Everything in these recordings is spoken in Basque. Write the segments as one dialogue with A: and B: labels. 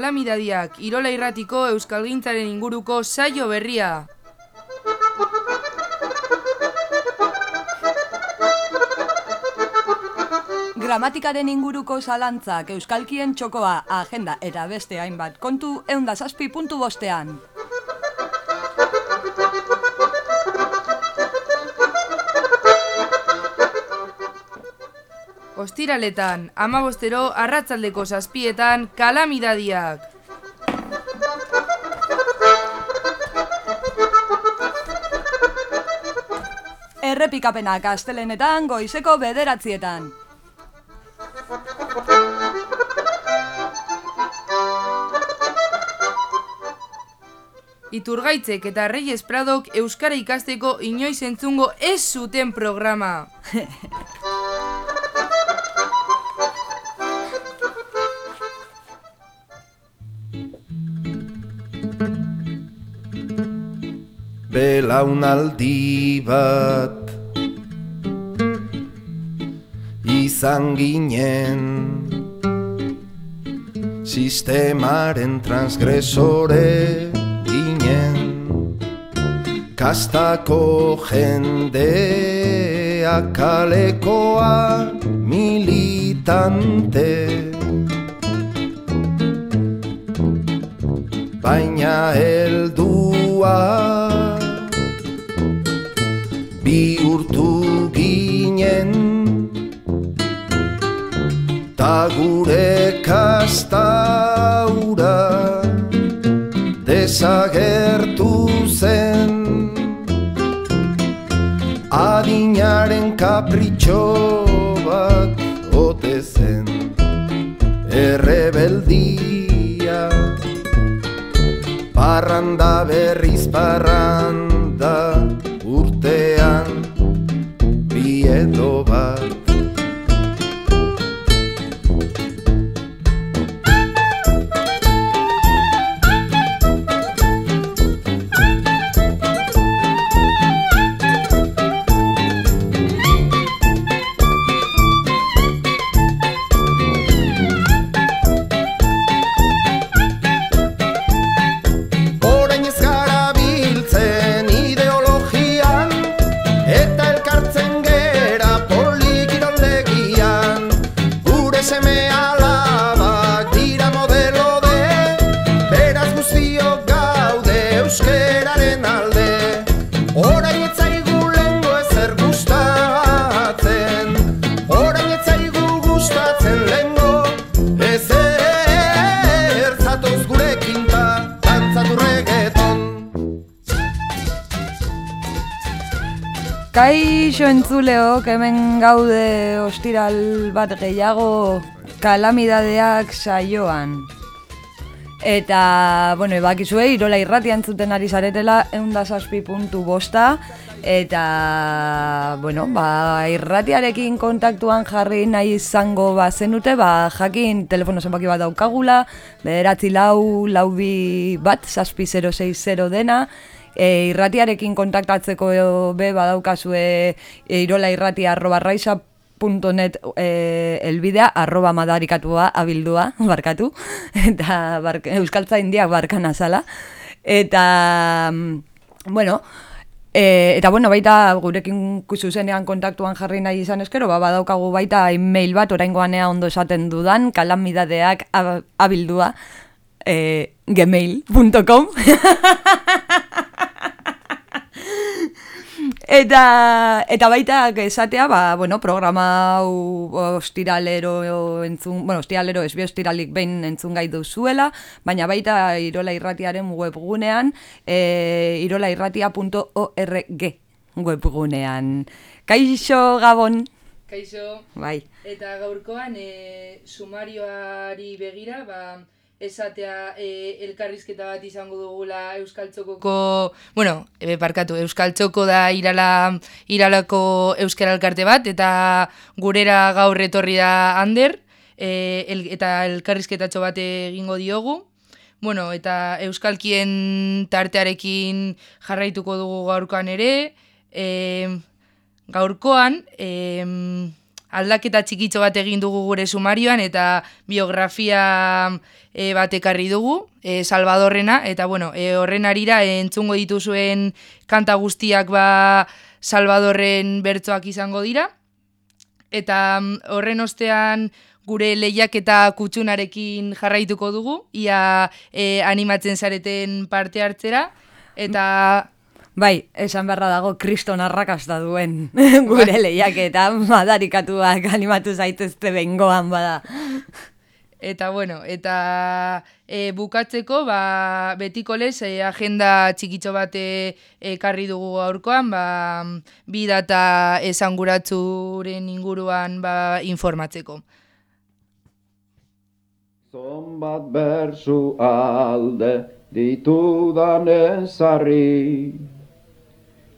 A: kalamidadiak Irola Irratiko Euskalgintzaren inguruko saio berria.
B: Gramatikaren inguruko zalantzak Euskalkien txokoa agenda eta beste hainbat kontu eunda zazpi puntu bostean.
A: Ostiraletan, amabostero, arratzaldeko zazpietan, kalamidadiak.
B: Errepikapenak astelenetan goizeko bederatzietan.
A: Iturgaitzek eta Reyes Pradok Euskara ikasteko inoiz entzungo ez zuten programa.
C: Belaunaldi bat Izan ginen Sistemaren transgresore ginen. Kastako jendea kalekoa militante. Baina heldua Gure kastaura desagertu zen. Adinaren kapritxo bat ote zen Errebeldia. Parranda berriz parranda
B: entzuleok hemen gaude ostiral bat gehiago kalamidadeak saioan. Eta, bueno, ebakizue, irola irratia entzuten ari zaretela, eunda zazpi puntu bosta, eta, bueno, ba, irratiarekin kontaktuan jarri nahi izango bazenute, ba, jakin telefono zenbaki bat daukagula, bederatzi lau, lau bi bat, zazpi 060 dena, e, irratiarekin kontaktatzeko be badaukazue e, irola irratia arroba raiza .net e, elbidea arroba madarikatua abildua, barkatu, eta bark, euskaltza indiak barkan azala. Eta, mm, bueno, e, eta bueno, baita gurekin zuzenean kontaktuan jarri nahi izan eskero, ba, badaukagu baita email bat, oraingoan ea ondo esaten dudan, kalamidadeak ab- abildua, e, gmail.com Eta, eta baita esatea, ba, bueno, programa hau ostiralero entzun, bueno, ostiralero ez bi ostiralik behin entzun gai duzuela, baina baita Irola Irratiaren webgunean, e, irolairratia.org webgunean. Kaixo Gabon,
A: Kaixo,
B: bai.
A: eta gaurkoan e, sumarioari begira, ba, esatea e, elkarrizketa bat izango dugula Euskaltzokoko, bueno, e, barkatu, Euskaltzoko da irala, iralako euskara elkarte bat, eta gurera gaur etorri da Ander, e, el, eta elkarrizketatxo bat egingo diogu. Bueno, eta Euskalkien tartearekin jarraituko dugu gaurkoan ere, e, gaurkoan, e, aldaketa txikitxo bat egin dugu gure sumarioan eta biografia e, bat ekarri dugu, e, Salvadorrena, eta bueno, e, horren arira entzungo dituzuen kanta guztiak ba Salvadorren bertsoak izango dira, eta mm, horren ostean gure lehiak eta kutsunarekin jarraituko dugu, ia e, animatzen zareten parte hartzera, eta...
B: Bai, esan beharra dago kriston arrakasta duen gure bai. lehiak eta madarikatuak animatu zaitezte bengoan bada.
A: Eta bueno, eta e, bukatzeko, ba, betiko lez, e, agenda txikitxo bat ekarri dugu aurkoan, ba, bi data esanguratzuren inguruan ba, informatzeko.
D: Zonbat bersu alde ditudan ezarri,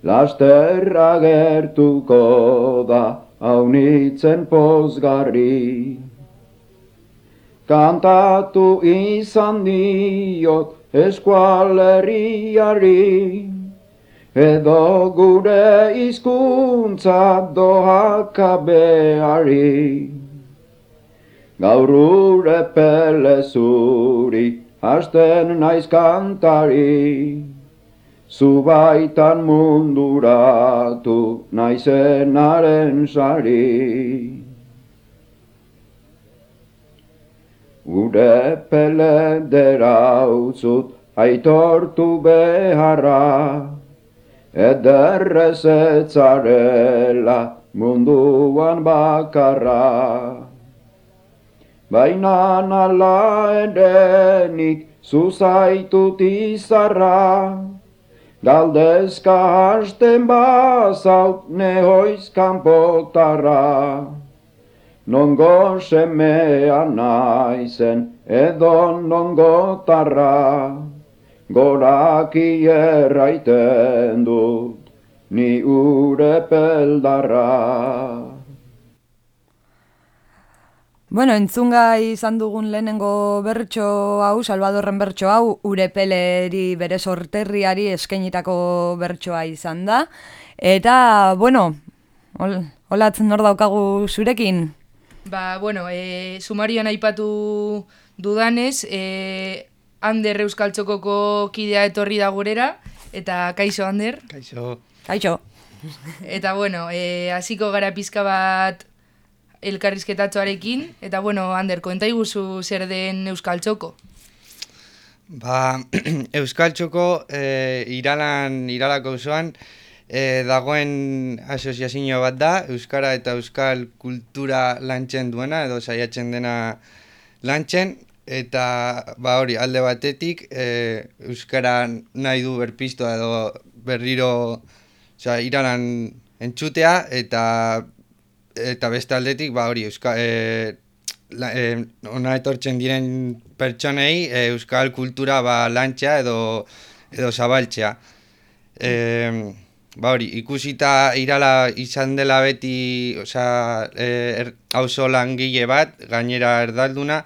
D: lasterra gertuko da haunitzen pozgarri kantatu izan diot eskualeriari, edo gure izkuntza dohakabeari. Gaur ure pele zuri, hasten naiz kantari, zubaitan munduratu naizenaren sari. Gure pele derautzut aitortu beharra, ederrez etzarela munduan bakarra. Baina nala erenik zuzaitut izarra, galdezka hasten bazaut nehoiz kanpotarra. Nongo semea naizen edo nongo tarra, goraki erraiten dut, ni ure peldarra.
B: Bueno, entzunga izan dugun lehenengo bertso hau, Salvadorren bertso hau, ure peleri bere sorterriari eskenitako bertsoa izan da. Eta, bueno, holatzen nor daukagu zurekin?
A: Ba, bueno, e, sumarioan aipatu dudanez, e, Ander Euskal Txokoko kidea etorri da gurera, eta kaixo, Ander?
E: Kaixo.
B: Kaixo.
A: Eta, bueno, e, hasiko gara pizka bat elkarrizketatxoarekin, eta, bueno, Ander, koenta iguzu zer den Euskal Txoko?
E: Ba, Euskal Txoko e, iralan, iralako zoan, e, dagoen asoziazio bat da, Euskara eta Euskal kultura lantzen duena, edo saiatzen dena lantzen, eta ba hori, alde batetik, e, Euskara nahi du berpistoa edo berriro oza, iranan entzutea, eta eta beste aldetik, ba hori, Euskal... E, La, e, ona etortzen diren pertsonei e, euskal kultura ba, lantxea edo, edo zabaltzea. E, Ba hori, ikusita irala izan dela beti, osea, e, er, langile bat, gainera erdalduna,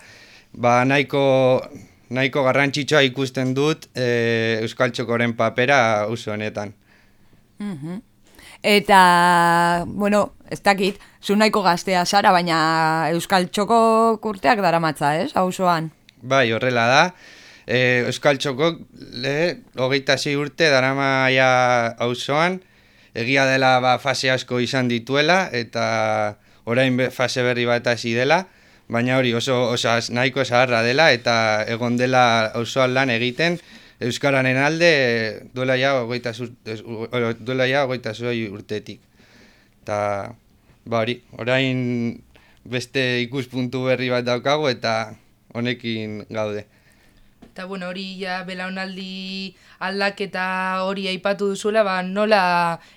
E: ba nahiko, nahiko garrantzitsua ikusten dut e, Euskal Txokoren papera auzo honetan.
B: Mm Eta, bueno, ez dakit, zu nahiko gaztea zara, baina Euskal Txoko kurteak dara matza, ez, auzoan?
E: Bai, horrela da. E, Euskal Txokok, le, hogeita zei urte, dara maia hauzoan, egia dela ba, fase asko izan dituela, eta orain fase berri bat hasi dela, baina hori oso, oso nahiko zaharra dela, eta egon dela osoan lan egiten, Euskaranen alde duela ja ogeita, duela ja ogeita zuai urtetik. Eta, ba hori, orain beste ikuspuntu berri bat daukago, eta honekin gaude.
A: Eta bueno, hori ja belaunaldi aldaketa hori aipatu duzuela, ba, nola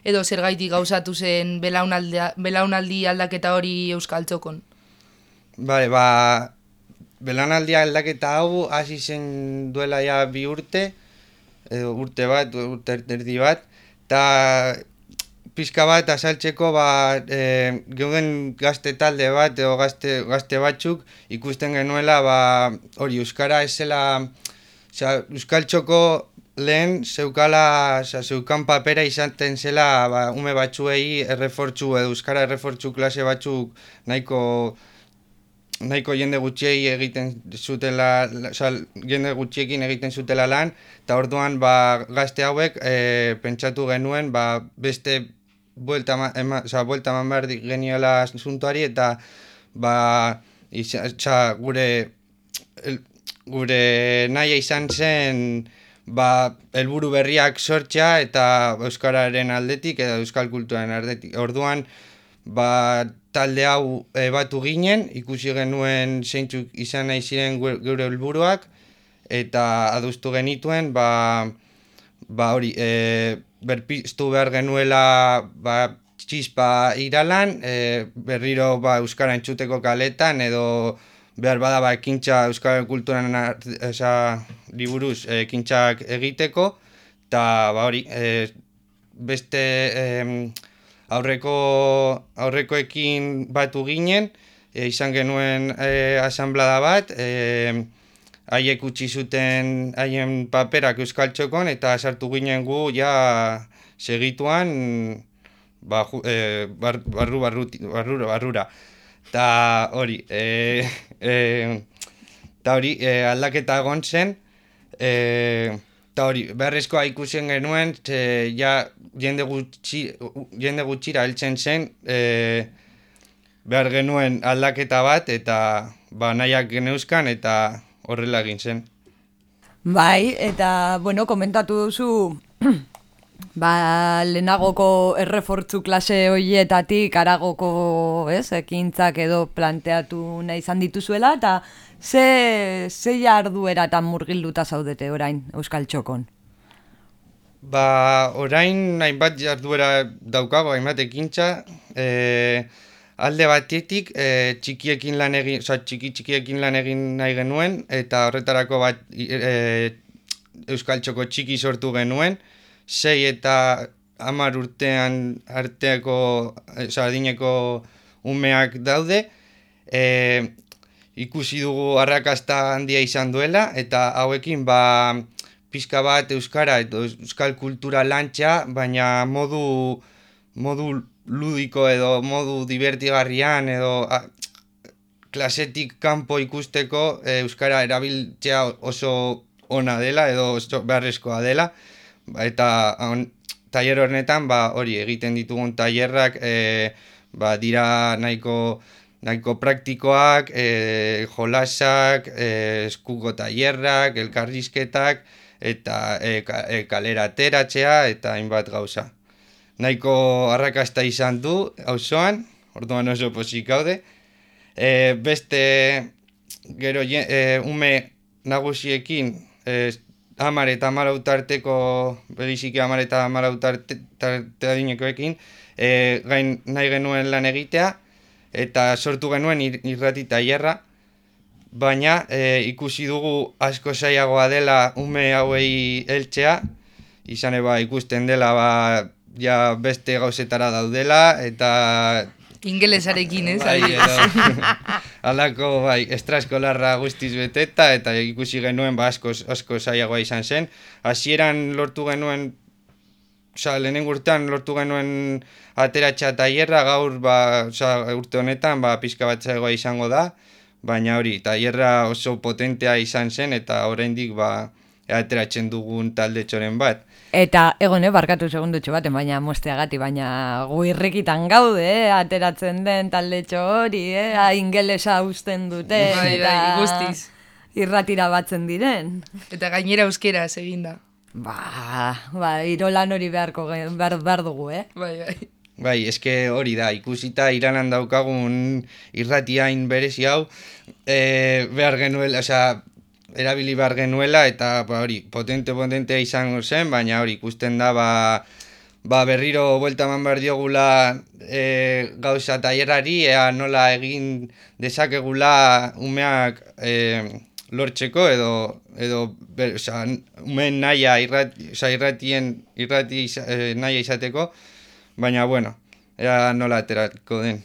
A: edo zergaitik gauzatu zen belaunaldi, belaunaldi aldaketa hori euskal txokon?
E: Bale, ba, belaunaldi aldaketa hau hasi zen duela ja bi urte, edo urte bat, urte erdi bat, eta pizka bat azaltzeko ba, e, geuden gazte talde bat edo gazte, gazte batzuk ikusten genuela ba, hori Euskara esela Osea, Euskal Txoko lehen zeukala, oza, zeukan papera izaten zela ba, ume batzuei errefortzu edo euskara errefortzu klase batzuk nahiko nahiko jende gutxiei egiten zutela, la- oza, jende gutxiekin egiten zutela lan, eta orduan ba, gazte hauek e, pentsatu genuen ba, beste buelta, ma- ema, oza, buelta eman behar geniola asuntoari eta ba, iza, oza, gure el, gure naia izan zen ba, helburu berriak sortzea eta euskararen aldetik eta euskal kulturaren aldetik. Orduan ba, talde hau e, batu ginen, ikusi genuen zeintzuk izan nahi ziren gu- geure helburuak eta adustu genituen ba, ba hori, e, berpiztu behar genuela ba, txispa iralan, e, berriro ba, euskara entzuteko kaletan edo behar bada ba, ekintza euskara kulturan esa, liburuz e, ekintzak egiteko eta ba hori, e, beste em, aurreko aurrekoekin batu ginen, e, izan genuen e, asanblada bat, e, haiek utzi zuten haien paperak euskal txokon eta sartu ginen gu ja segituan ba, ju, e, bar, barru, barruti, barrura, barrura. Ta hori, e, e, ta hori e, aldaketa egon zen, e, ta hori, beharrezkoa ikusten genuen, ze, ja jende, gutxi, jende gutxira heltzen zen, e, behar genuen aldaketa bat, eta ba, nahiak geneuzkan, eta horrela egin zen.
B: Bai, eta, bueno, komentatu duzu, ba, lehenagoko errefortzu klase hoietatik aragoko, ez, ekintzak edo planteatu nahi izan dituzuela, eta ze, ze jardueratan murgilduta zaudete orain Euskal Txokon?
E: Ba, orain hainbat jarduera daukago, hainbat ekintza, e, alde batetik e, txikiekin lan egin, oza, txiki txikiekin lan egin nahi genuen, eta horretarako bat e, Euskal Txoko txiki sortu genuen, sei eta hamar urtean arteako, oza, adineko umeak daude, e, ikusi dugu arrakasta handia izan duela, eta hauekin ba, pizka bat euskara eta euskal kultura lantxa, baina modu modu ludiko edo modu divertigarrian edo a, klasetik kanpo ikusteko e, euskara erabiltzea oso ona dela edo oso beharrezkoa dela. Ba, eta on, tailer honetan ba, hori egiten ditugun tailerrak e, ba, dira nahiko nahiko praktikoak, e, jolasak, e, eskuko tailerrak, elkarrizketak, eta e, ka, e, kalera ateratzea eta hainbat gauza. Nahiko arrakasta izan du auzoan, orduan oso posik gaude. E, beste gero e, ume nagusiekin e, hamar eta hamalau tarteko, beriziki hamar eta hamalau tarte, tarte adinekoekin, e, gain nahi genuen lan egitea, eta sortu genuen ir, irrati tailerra, baina e, ikusi dugu asko zailagoa dela ume hauei heltzea, izan eba ikusten dela ba, ja beste gauzetara daudela, eta
A: Ingelesarekin, ez?
E: bai, edo, alako bai, estraskolarra guztiz beteta, eta ikusi genuen ba, asko, asko zailagoa izan zen. Hasieran lortu genuen Osa, lehenengo urtean lortu genuen ateratxa tailerra gaur, ba, osa, urte honetan, ba, pizka bat zaigoa izango da, baina hori, tailerra oso potentea izan zen, eta oraindik ba, ateratzen dugun talde txoren bat.
B: Eta egon, eh, barkatu segundutxo baten, baina mosteagati, baina gu irrikitan gaude, eh, ateratzen den taldetxo hori, eh, ingelesa usten dute,
A: Bai, bai, guztiz.
B: irratira batzen diren.
A: Eta gainera euskeraz eginda.
B: Ba, ba, irolan hori beharko, behar, behar dugu, eh?
A: Bai, bai.
E: Bai, eske hori da, ikusita iranan daukagun irratiain berezi hau, e, behar genuela, osea, erabili behar genuela, eta ba, hori, potente potente izango zen, baina hori, ikusten da, ba, ba berriro buelta eman behar diogula e, gauza tailerari, ea nola egin dezakegula umeak e, lortzeko edo edo umeen naia irrati, osea, irratien irrati iza- e, naia izateko, baina bueno, ea nola aterako den.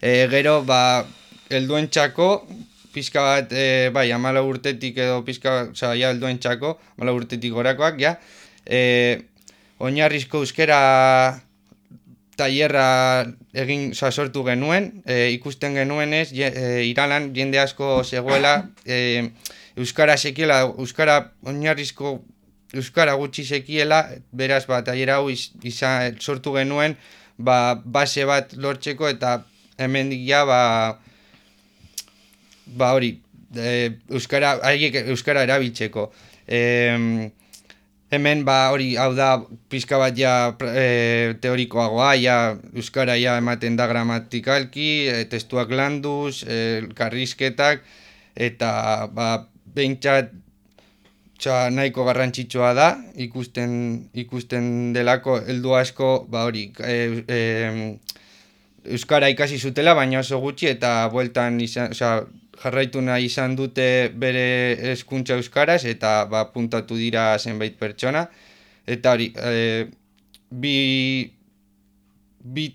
E: E, gero, ba, helduentzako pizka bat, e, bai, amala urtetik edo pizka, oza, ja, helduen txako, amala urtetik gorakoak, ja, e, oinarrizko euskera tailerra egin sortu genuen, e, ikusten genuen ez, je, e, iralan jende asko zegoela, e, euskara sekiela, euskara oinarrizko euskara gutxi sekiela, beraz ba tailera hau iz, izan sortu genuen, ba, base bat lortzeko eta hemendik ja ba ba hori, e, euskara haiek euskara erabiltzeko. E, hemen ba hori hau da pizka bat ja e, teorikoagoa ja euskara ja ematen da gramatikalki, e, testuak landuz, e, karrizketak eta ba behintzat txa, nahiko garrantzitsua da ikusten ikusten delako heldu asko ba hori e, e, euskara ikasi zutela baina oso gutxi eta bueltan izan, osea, jarraitu nahi izan dute bere hezkuntza euskaraz eta ba puntatu dira zenbait pertsona eta hori e, bi bi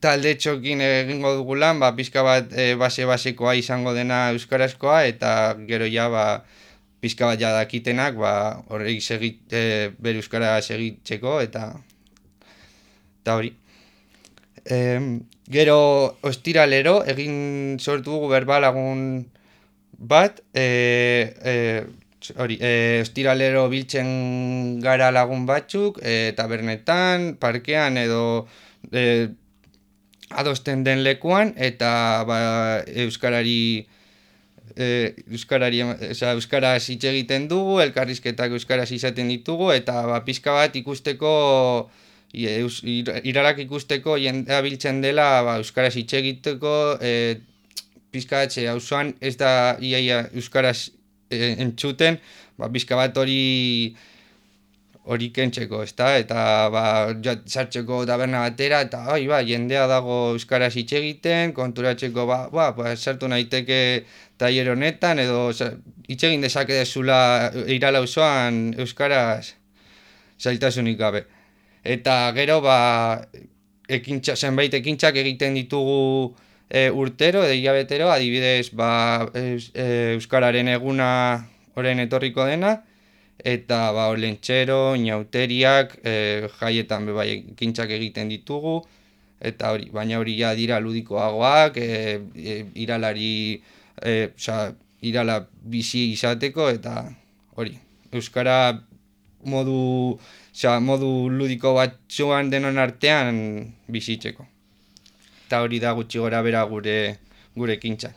E: talde txokin egingo dugu lan, ba, pizka bat e, base-basekoa izango dena euskarazkoa, eta gero ja, ba, pizka bat jadakitenak, ba, horrek segit, e, bere euskara segitzeko, eta eta hori. E, gero ostiralero, egin sortu dugu berbalagun bat, e, e, hori, e, ostiralero biltzen gara lagun batzuk, e, tabernetan, parkean edo e, adosten den lekuan, eta ba, euskarari e, euskarari, oza, euskaraz hitz egiten dugu, elkarrizketak euskaraz izaten ditugu, eta ba, pizka bat ikusteko, eus, irarak ikusteko jendea biltzen dela ba, euskaraz hitz egiteko, e, pizka bat, hausuan ez da iaia euskaraz e, entzuten, ba, pizka bat hori hori kentzeko, ezta? Eta ba, sartzeko taberna batera, eta oi, ba, jendea dago euskaraz hitz egiten, konturatzeko, ba, ba, ba sartu nahiteke tailer honetan edo hitz egin dezake dezula irala osoan euskaraz zailtasunik gabe. Eta gero ba ekintza zenbait ekintzak egiten ditugu e, urtero edo ilabetero, adibidez ba, e, euskararen eguna orain etorriko dena eta ba olentxero, inauteriak, e, jaietan be bai ekintzak egiten ditugu eta hori, baina hori ja dira ludikoagoak, e, e, iralari e, oza, irala bizi izateko eta hori, Euskara modu, oza, modu ludiko bat zuan denon artean bizitzeko. Eta hori da gutxi gora bera gure, gure kintza.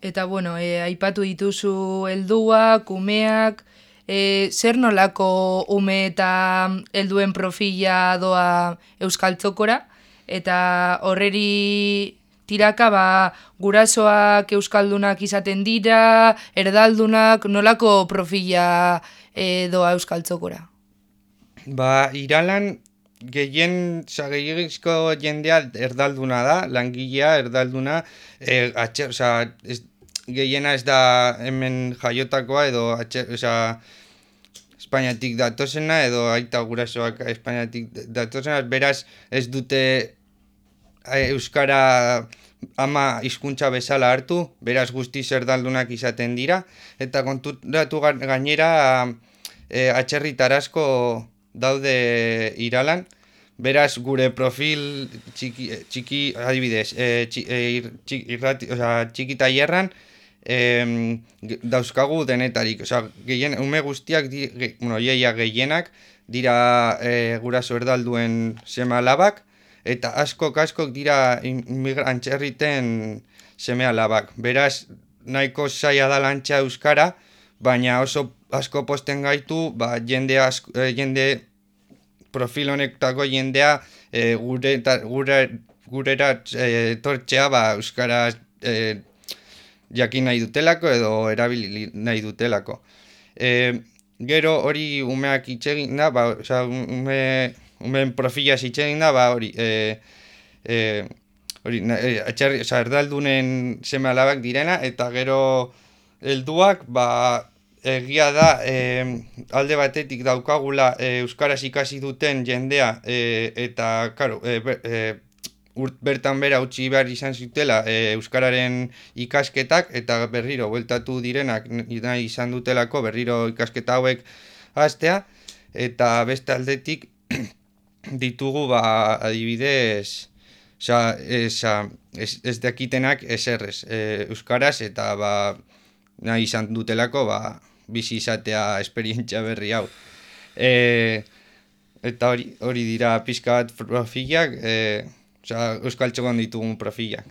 A: Eta bueno, e, aipatu dituzu helduak, umeak, e, zer nolako ume eta helduen profila doa Euskaltzokora, eta horreri tiraka ba, gurasoak euskaldunak izaten dira, erdaldunak, nolako profila doa euskaltzokora?
E: Ba, iralan gehien, oza, gehiagizko jendea erdalduna da, langilea erdalduna, e, atxe, oza, ez, gehiena ez da hemen jaiotakoa edo atxe, oza, Espainiatik datosena edo aita gurasoak Espainiatik datosena, beraz ez dute euskara ama hizkuntza bezala hartu, beraz guzti zerdaldunak izaten dira, eta konturatu gainera e, atxerritar asko daude iralan, beraz gure profil txiki, txiki adibidez, e, txi, txiki, irrati, oza, txiki taierran, e, dauzkagu denetarik, oza, gehien, ume guztiak, di, ge, bueno, gehienak, dira e, guraso erdalduen sema labak, eta asko askok dira imigrantxerriten seme alabak. Beraz, nahiko zaila da lantxa euskara, baina oso asko posten gaitu, ba, jende, asko, eh, jende profil honektako jendea e, gure, gure, gurera e, tortxea ba, euskara e, jakin nahi dutelako edo erabili nahi dutelako. E, gero hori umeak itxegin da, ba, oza, ume, umen profila zitzen da, ba, hori, e, e, hori, e, atxarri, oza, erdaldunen seme alabak direna, eta gero helduak, ba, egia da, e, alde batetik daukagula e, Euskaraz ikasi duten jendea, e, eta, karo, e, e, urt bertan bera utzi behar izan zutela e, Euskararen ikasketak eta berriro bueltatu direnak nahi izan dutelako berriro ikasketa hauek hastea eta beste aldetik ditugu ba adibidez Osa, esa, ez, ez dakitenak eserrez e, Euskaraz eta ba, nahi izan dutelako ba, bizi izatea esperientzia berri hau. E, eta hori, hori dira pizka bat profilak, e, oza, Euskal Txokon ditugun profilak.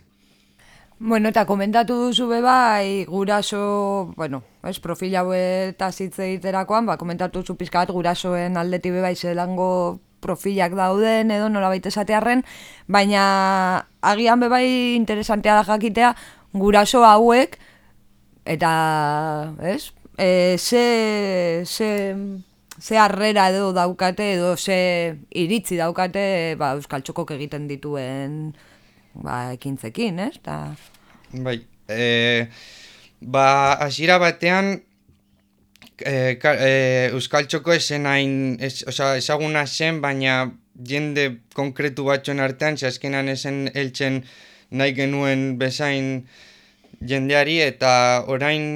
B: Bueno, eta komentatu duzu be bai, guraso, bueno, es, profil hau eta zitze egiterakoan, ba, komentatu duzu pizka bat gurasoen aldeti be bai zelango profilak dauden edo nola baita esatearren, baina agian bebai interesantea da jakitea guraso hauek eta, ez? E, ze, ze, ze arrera edo daukate edo ze iritzi daukate ba, Euskal Txokok egiten dituen ba, ekintzekin, ez? Ta...
E: Bai, e, ba, hasiera batean e, ka, e, Euskal Txoko esen hain, ez, oza, ezaguna zen, baina jende konkretu batxoen artean, azkenan esen eltzen nahi genuen bezain jendeari, eta orain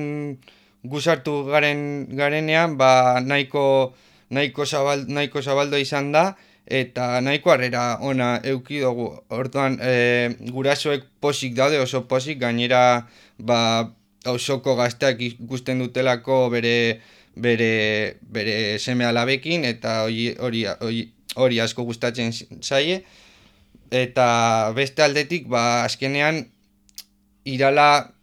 E: guzartu garen, garenean, ba, nahiko, nahiko, zabal, nahiko zabaldo izan da, eta nahiko harrera ona euki dugu. Orduan, e, gurasoek posik daude, oso posik, gainera, ba, osoko gazteak ikusten dutelako bere bere, bere seme alabekin eta hori, hori asko gustatzen zaie eta beste aldetik ba azkenean irala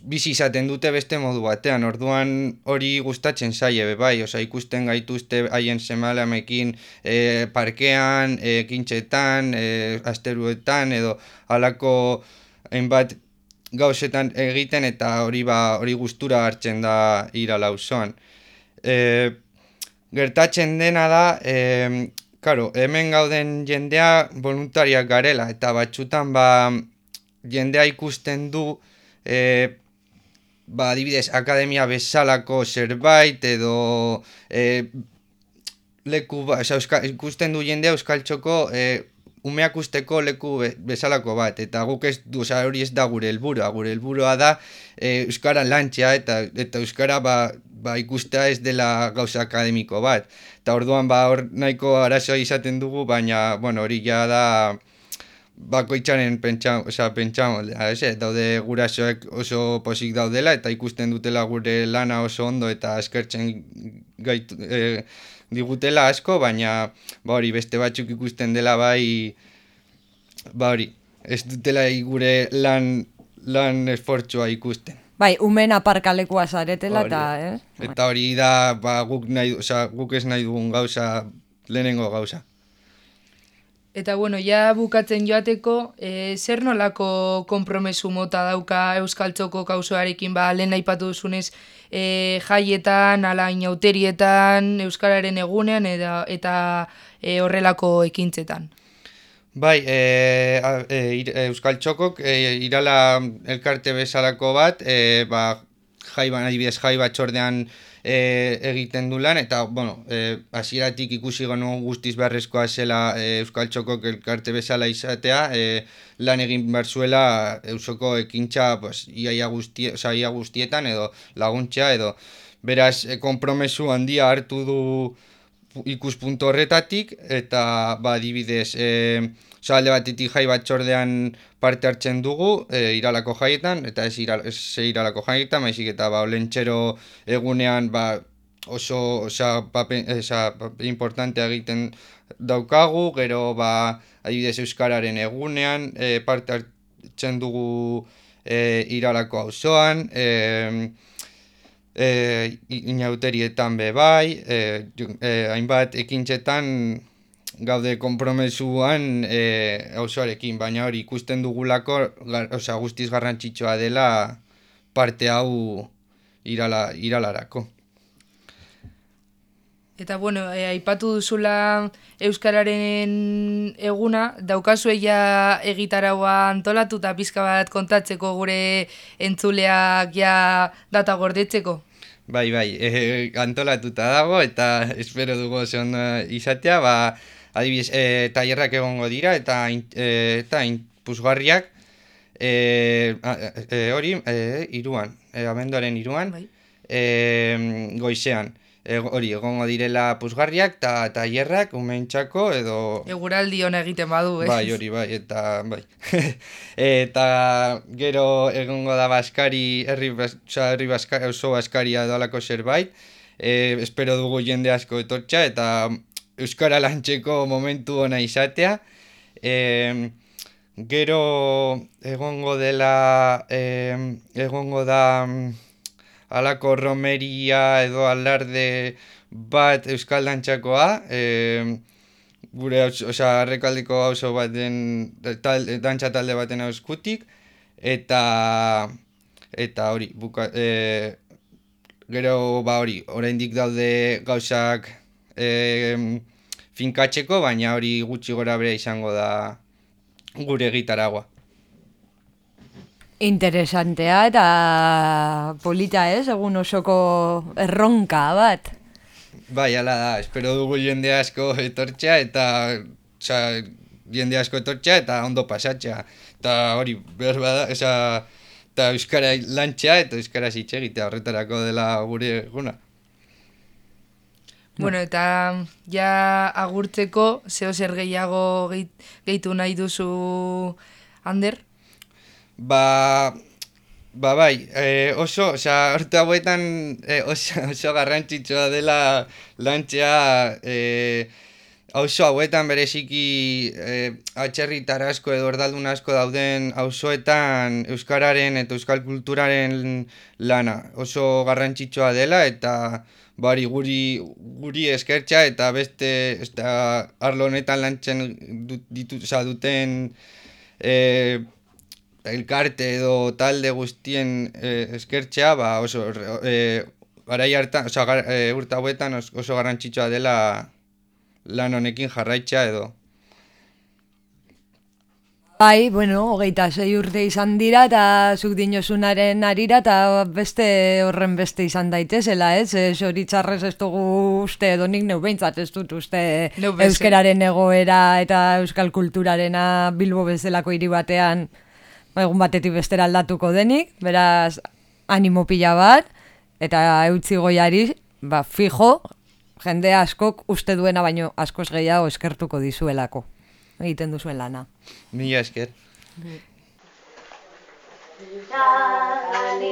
E: bizi izaten dute beste modu batean orduan hori gustatzen zaie bai osea ikusten gaituzte haien semalamekin e, parkean e, kintxetan e, asteruetan edo halako hainbat gauzetan egiten eta hori ba hori gustura hartzen da ira lauzoan. E, gertatzen dena da, e, karo, hemen gauden jendea voluntariak garela eta batxutan ba jendea ikusten du e, ba adibidez akademia bezalako zerbait edo e, leku ba, ikusten du jendea euskaltxoko e, umeak usteko leku bezalako bat, eta guk ez du, oza, hori ez da gure helburua, gure helburua da e, Euskara lantxea, eta, eta Euskara ba, ba ikustea ez dela gauza akademiko bat. Eta orduan ba hor nahiko arazoa izaten dugu, baina bueno, hori ja da bakoitzaren pentsa, oza, pentsa daude gurasoek oso posik daudela, eta ikusten dutela gure lana oso ondo, eta eskertzen gaitu, e, digutela asko, baina ba hori beste batzuk ikusten dela bai ba hori, ez dutela gure lan lan esfortzua ikusten.
B: Bai, umen aparkalekua zaretela eta, eh?
E: Eta hori da, ba, guk, nahi, oza, guk ez nahi dugun gauza, lehenengo gauza.
A: Eta bueno, ja bukatzen joateko, e, zer nolako konpromesu mota dauka Euskal Txoko kausoarekin, ba, lehen aipatu duzunez, e, jaietan, ala inauterietan, Euskararen egunean, eta, eta e, horrelako ekintzetan.
E: Bai, e, e, Euskal Txokok e, irala elkarte bezalako bat, e, ba, jai, ba, jai batxordean, e, egiten du lan, eta, bueno, e, asieratik ikusi gano guztiz beharrezkoa zela e, Euskal Txokok elkarte bezala izatea, e, lan egin behar zuela Eusoko ekintza pues, iaia, guztie, oza, ia guztietan edo laguntza edo beraz e, konpromesu handia hartu du ikuspunto horretatik eta ba dibidez e, Osa, alde batetik jai batxordean parte hartzen dugu, e, iralako jaietan, eta ez, iral, ez iralako jaietan, maizik eta ba, olentxero egunean ba, oso osa, pape, esa, pape importante egiten daukagu, gero ba, adibidez Euskararen egunean e, parte hartzen dugu e, iralako auzoan, e, e, inauterietan be bai, e, e, hainbat ekintzetan gaude konpromesuan e, osoarekin, baina hori ikusten dugulako oza, guztiz garrantzitsua dela parte hau irala, iralarako.
A: Eta bueno, e, aipatu duzula Euskararen eguna, daukazu egia egitaragoa antolatu eta pizka bat kontatzeko gure entzuleak ja data gordetzeko?
E: Bai, bai, e, antolatuta dago eta espero dugu zen izatea, ba, adibidez, e, tailerrak egongo dira eta in, e, eta inpusgarriak e, a- e, hori e, iruan, e, abenduaren iruan,
A: Bai.
E: e, goizean. E, hori, egongo direla puzgarriak eta tailerrak umentzako edo...
A: Eguraldi ona egiten badu, ez?
E: Bai, hori, bai, eta, bai. eta gero egongo da baskari, herri, bas, oza, herri baska, oso baskaria edalako zerbait. E, espero dugu jende asko etortza eta Euskara lantzeko momentu ona izatea. E, gero egongo dela, e, egongo da mm, alako romeria edo alarde bat Euskal Dantzakoa. E, gure osea Arrekaldeko auzo baten talde dantza talde baten auskutik eta eta hori buka, e, gero ba hori oraindik daude gauzak e, finkatzeko baina hori gutxi gora bere izango da gure gitaragua.
B: Interesantea eta polita ez, egun osoko erronka bat.
E: Bai, ala da, espero dugu jende asko etortzea eta osea, jende asko etortzea eta ondo pasatzea. Eta hori, behar bada, esa, eta euskara lantzea eta euskara hitz egitea horretarako dela gure eguna.
A: Bueno, eta ja agurtzeko, zeo zer gehiago gehit- gehitu nahi duzu, Ander?
E: Ba, ba bai, e, oso, osea, urte hauetan e, oso, oso garrantzitsua dela lantzea e, auzo hauetan bereziki e, atxerritar asko edo erdaldun asko dauden auzoetan euskararen eta euskal kulturaren lana oso garrantzitsua dela eta bari guri guri eskertza eta beste eta arlo honetan lantzen dut, ditu, osea, duten e, elkarte edo talde guztien eh, eskertzea, ba oso eh, garai hartan, osea gar, eh, urte hauetan os- oso garrantzitsua dela lan honekin jarraitza edo.
B: Bai, bueno, hogeita sei urte izan dira eta zuk dinozunaren arira eta beste horren beste izan daitezela, ez? Ez hori txarrez ez dugu uste, edo nik neu behintzat ez dut uste euskeraren egoera eta euskal kulturarena Bilbo bezalako hiri batean ba, egun batetik bestera aldatuko denik, beraz animo pila bat, eta eutzi goiari, ba, fijo, jende askok uste duena baino askoz gehiago eskertuko dizuelako, egiten duzuen lana.
E: Mila esker.
F: Iragan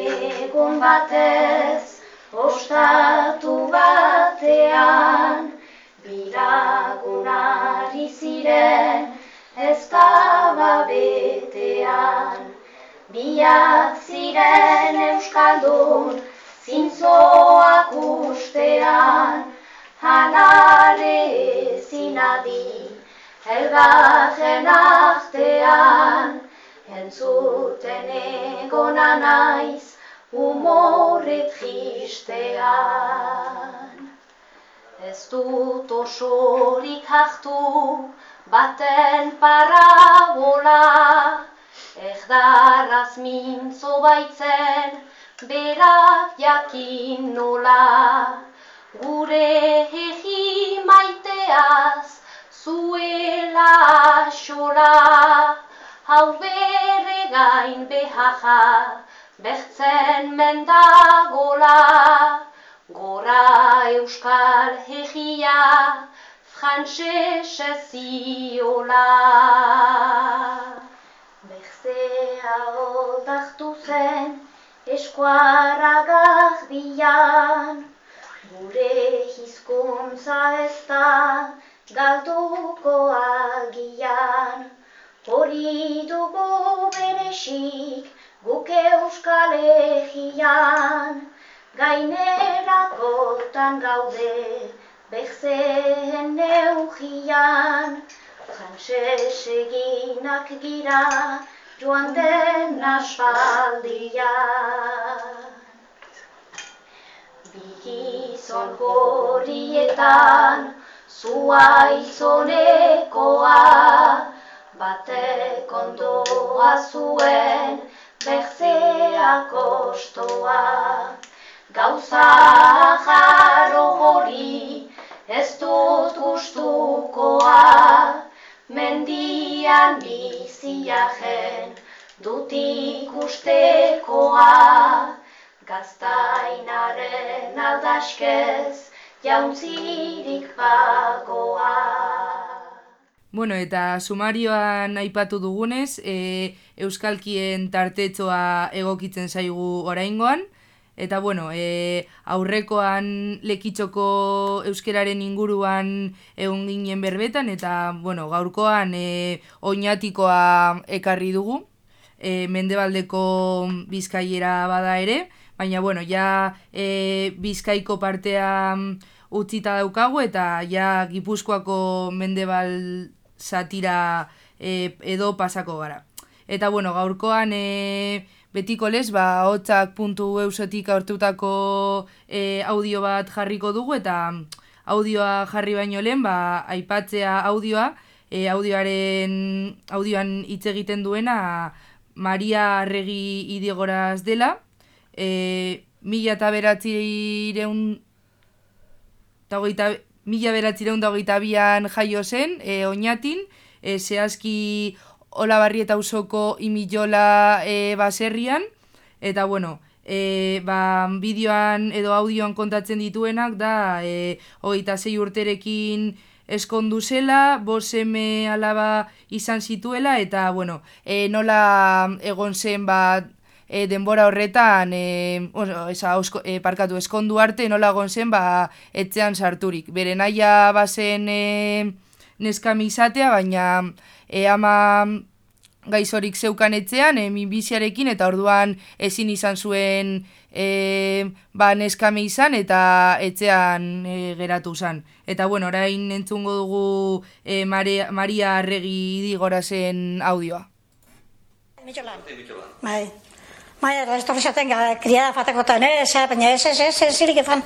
F: batez, ostatu batean, biragunari ziren, ezkaba betean. Biak ziren euskaldun, zintzoak ustean, hanare zinadi, elgarren artean, entzuten egona naiz, umorre tristean. Ez dut osorik hartu, baten parabola, Erdaraz mintzo baitzen, berak jakin nola. Gure egi maiteaz, zuela xola, hau bere gain behaja, bertzen mendagola, gora euskal hegia, frantsesez ziola. Berzea oldaktu zen, eskuara garbian, gure hizkuntza ez da galduko agian. Hori dugu beresik guk euskal egian, gainerakotan gaude berzeen neugian. Frantses eginak gira joan den aspaldian. Bigizon horietan zuaizonekoa batek ondoa zuen berzeak ostoa. Gauza jaro hori ez dut gustukoa, mendian biziajen dut ikustekoa, gaztainaren aldaskez jauntzirik bagoa.
A: Bueno, eta sumarioan aipatu dugunez, e, Euskalkien tartetzoa egokitzen zaigu oraingoan, eta bueno, e, aurrekoan lekitxoko euskeraren inguruan egon ginen berbetan, eta bueno, gaurkoan e, oinatikoa ekarri dugu, e, mendebaldeko bizkaiera bada ere, baina bueno, ja e, bizkaiko partea utzita daukagu, eta ja gipuzkoako mendebal satira e, edo pasako gara. Eta bueno, gaurkoan e, betiko lez, ba, hotzak puntu eusetik aurtutako e, audio bat jarriko dugu, eta audioa jarri baino lehen, ba, aipatzea audioa, e, audioaren, audioan hitz egiten duena, Maria Arregi idigoraz dela, e, mila eta beratzireun, mila beratzireun dagoita bian jaio zen, e, oinatin, e, zehazki olabarri eta usoko imillola e, baserrian, eta bueno, e, ba, bideoan edo audioan kontatzen dituenak da, e, hogeita zei urterekin eskondu zela, boseme alaba izan zituela, eta bueno, e, nola egon zen bat, e, denbora horretan e, oso, esa, osko, e, parkatu eskondu arte nola zen ba, etzean sarturik. Bere naia bazen e, neskami izatea, baina e, ama gaizorik zeukan etzean, e, minbiziarekin, eta orduan ezin izan zuen e, ba, neskami izan, eta etzean e, geratu zen. Eta bueno, orain entzungo dugu e, Maria, Maria Arregi digora zen audioa.
G: Mitxolan. Bai. Bai, ez torri zaten, kriada fatako eta ez, baina ez, ez, ez, ez, efan.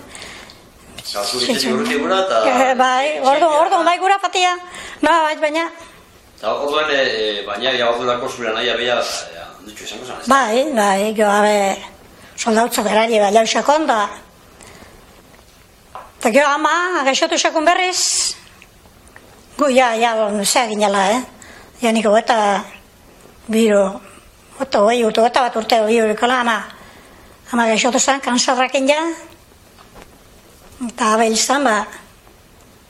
H: Zauzurik ez gurti gura eta...
G: Bai, ordu, ordu, bai gura fatia, ba, bai, baina...
H: Eta orduan, e, baina gabazulako zure naia beha, handitxu izango zan, ez?
G: Bai, bai, gio, abe, soldautza berari, bai, lausakon, da... Eta gio, ama, agaixotu sakun berriz, gu, ja, ja, zea ginela, eh? Ja, niko, eta, biro, Oto, bai, oto, eta bat urte hori horikola, ama, ama gaixotu zen, kansarrakin ja, eta abail zen, ba,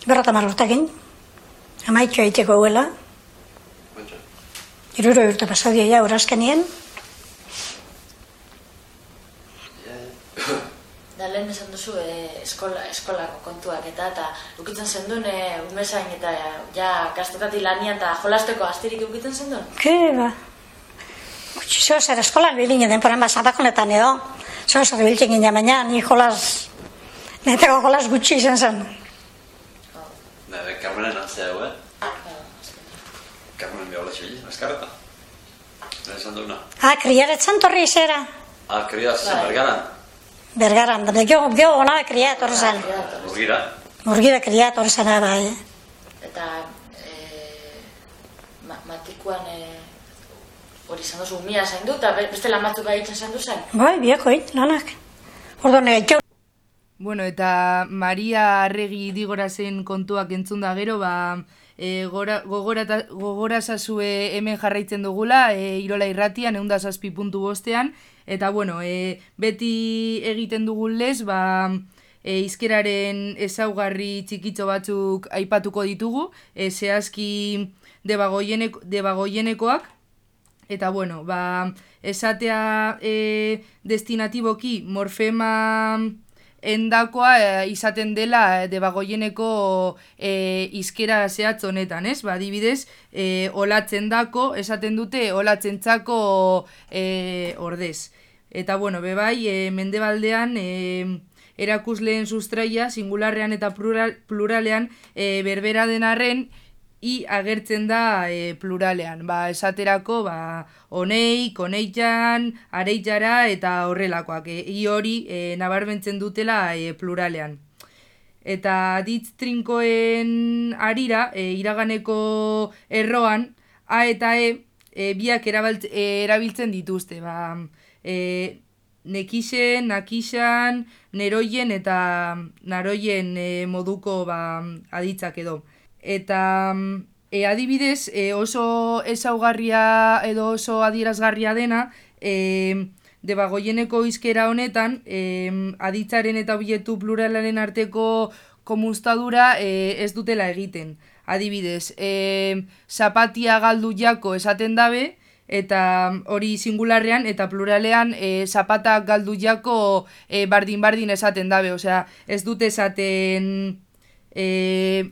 G: berrata marrurtakin, ama itxo egiteko guela. Iruro urte pasadia ja, urazkenien.
I: Da lehen esan duzu e, eskola, eskolako kontuak eta eta ukitzen zendun e, umezain eta ja gaztetati lanian eta jolasteko astirik ukitzen zendun?
G: Ke, ba, zeo zer eskolan bilin denporan bat zabakonetan edo. Zeo zer biltzen ginen, baina ni jolas, neteko jolas gutxi izan zen.
H: Ba, Carmenen antzea hau, eh? Carmenen behar hola txibili, eskarreta. Nire esan duguna.
G: Ah, kriaretzen torri izera.
H: Ah, kriaz, bergaran.
G: Bergaran, da geho, geho gona kriat horre zen.
H: Urgira.
G: Urgira kriat horre zen, bai.
I: Eta e, ma, matikuan e, hori izan duzu umia zain du, eta beste lan batzuk gaitzen zain?
G: Bai, biako hit, lanak. Ordo nire,
A: Bueno, eta Maria Arregi digora zen kontuak entzun da gero, ba, e, gora, gogorata, gogora zazue hemen jarraitzen dugula, e, irola irratian, egun da zazpi puntu bostean, eta bueno, e, beti egiten dugun lez, ba, e, izkeraren ezaugarri txikitzo batzuk aipatuko ditugu, e, zehazki debagoieneko, debagoienekoak, Eta bueno, ba, esatea e, destinatiboki morfema endakoa e, izaten dela e, debagoieneko e, izkera zehatz honetan, ez? Ba, dibidez, e, olatzen dako, esaten dute olatzen txako e, ordez. Eta bueno, bebai, e, mendebaldean... E, erakusleen sustraia, singularrean eta plural, pluralean, e, berbera denarren, i agertzen da e, pluralean. Ba, esaterako, ba, onei, koneitan, areitara eta horrelakoak. E, I hori e, nabarmentzen dutela e, pluralean. Eta ditz trinkoen arira, e, iraganeko erroan, A eta E, e biak e, erabiltzen dituzte. Ba, e, nekixen, nakixan, neroien eta naroien e, moduko ba, aditzak edo. Eta e, adibidez e, oso ezaugarria edo oso adierazgarria dena, e, debagoieneko izkera honetan, e, aditzaren eta obietu pluralaren arteko komunstadura e, ez dutela egiten. Adibidez, e, zapatia galdu jako esaten dabe, eta hori singularrean eta pluralean e, zapata galdu jako e, bardin bardin esaten dabe, osea, ez dute esaten e,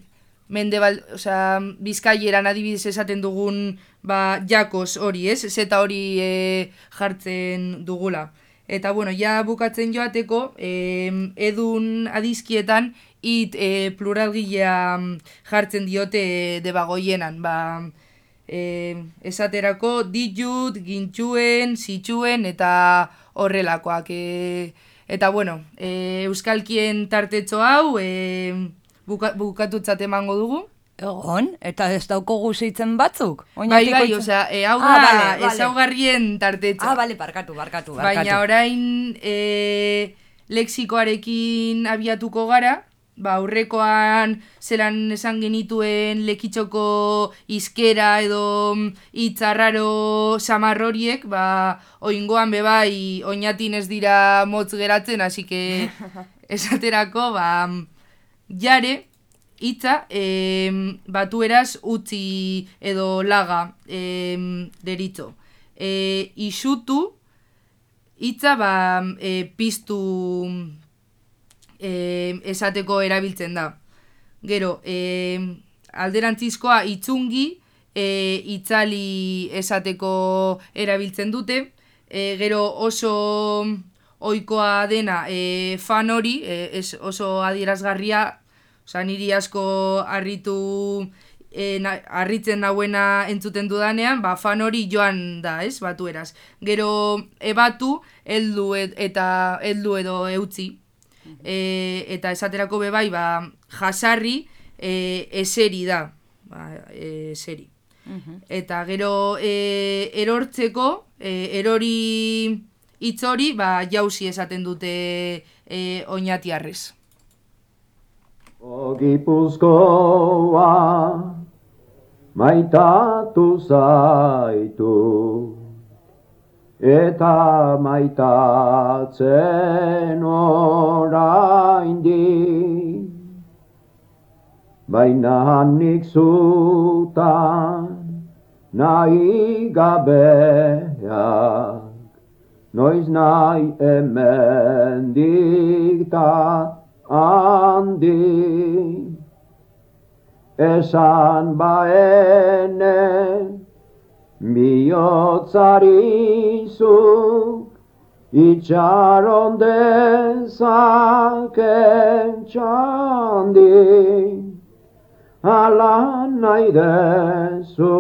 A: mendebal, osea, bizkaieran adibidez esaten dugun ba, jakos hori, ez? Zeta hori e, jartzen dugula. Eta, bueno, ja bukatzen joateko, e, edun adizkietan, it e, pluralgilea jartzen diote debagoienan, ba, e, esaterako ditut, gintxuen, zitxuen eta horrelakoak. E, eta bueno, e, Euskalkien tartetxo hau e, buka, bukatutzat emango dugu.
B: Egon, eta ez dauko guzitzen batzuk?
A: Bai, bai, osea, e, hau ah, da ah, vale, ezaugarrien tartetxo.
B: Ah, bale, barkatu, barkatu,
A: barkatu. Baina orain e, lexikoarekin abiatuko gara, ba, aurrekoan zelan esan genituen lekitxoko izkera edo mm, itzarraro samarroriek, ba, oingoan bebai oinatin ez dira motz geratzen, hasi que esaterako, ba, jare, hitza e, batu eraz utzi edo laga e, deritzo. E, isutu, hitza ba, e, piztu e, esateko erabiltzen da. Gero, e, alderantzizkoa itzungi, e, itzali esateko erabiltzen dute. E, gero oso ohikoa dena e, fan hori, e, oso adierazgarria, oza, niri asko harritu e, na, harritzen nahuena entzuten dudanean, ba, fan hori joan da, ez, batu eraz. Gero, ebatu, heldu eta heldu edo eutzi, e, eta esaterako bebai ba, jasarri e, eseri da. Ba, e, eseri. Eta gero e, erortzeko e, erori itzori ba, jauzi esaten dute e, oinatiarrez
J: Ogipuzkoa maitatu zaitu eta maitatzen oraindi. Baina nik zutan nahi gabeak, noiz nahi hemen dikta handi. Esan baenen bihotzari zuk itxaron dezaken txandi ala nahi dezu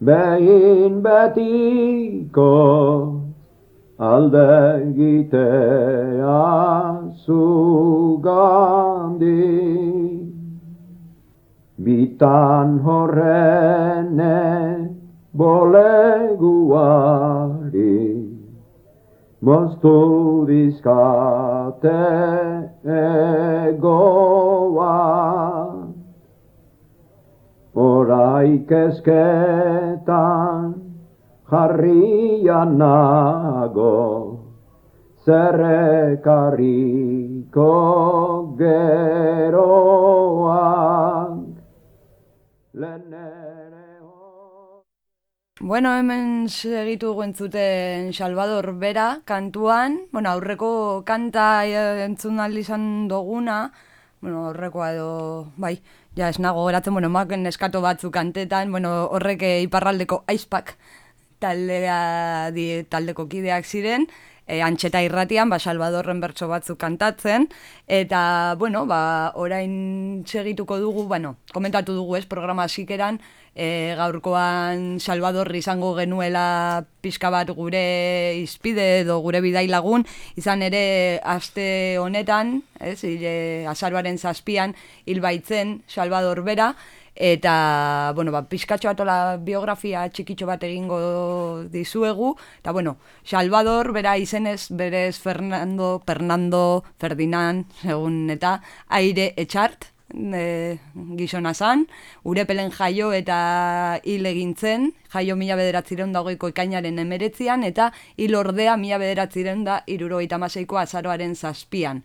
J: behin betiko alde gitea zugandi bitan horrenek boleguari moztu dizkate egoa. Oraik esketan jarrian nago zerrekarriko geroak.
B: Bueno, hemen segitu entzuten Salvador Bera kantuan, bueno, aurreko kanta eh, entzun izan duguna, bueno, aurrekoa edo, bai, ja, ez nago geratzen, bueno, maken eskato batzu kantetan, bueno, horrek iparraldeko aizpak taldea, di, taldeko kideak ziren, e, antxeta irratian, ba, Salvadorren bertso batzu kantatzen, eta, bueno, ba, orain segituko dugu, bueno, komentatu dugu ez, programa zikeran, e, gaurkoan Salvador izango genuela pixka bat gure izpide edo gure bidai lagun, izan ere aste honetan, ez, ile, azarbaren zazpian, hilbaitzen Salvador bera, eta, bueno, ba, pizkatxo atola biografia txikitxo bat egingo dizuegu, eta, bueno, Salvador, bera izenez, berez Fernando, Fernando, Ferdinand, segun eta, aire etxart, e, gizona zan, urepelen jaio eta hil egintzen, jaio mila bederatzireun dagoiko ikainaren emeretzian, eta hil ordea mila bederatzireun da irurogeita maseiko azaroaren zazpian